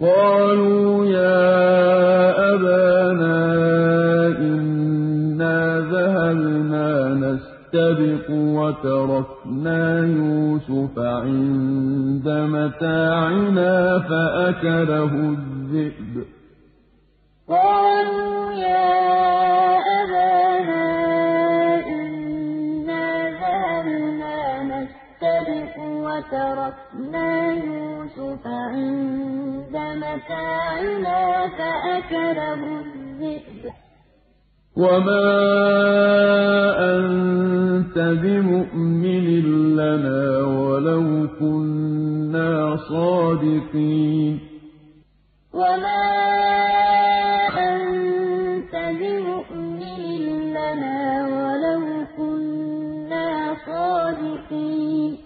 قَالُوا يَا أَبَانَا إِنَّا ذَهَبْنَا نَسْتَبِقُ وَتَرَكْنَا يُوسُفَ عِندَ مَتَاعِنَا فَأَكَلَهُ الذِّئْبُ ۖ. قَالُوا يَا أَبَانَا إِنَّا ذَهَبْنَا نَسْتَبِقُ وَتَرَكْنَا يُوسُفَ متاعنا فأكله الذئب. وما أنت بمؤمن لنا ولو كنا صادقين. وما أنت بمؤمن لنا ولو كنا صادقين.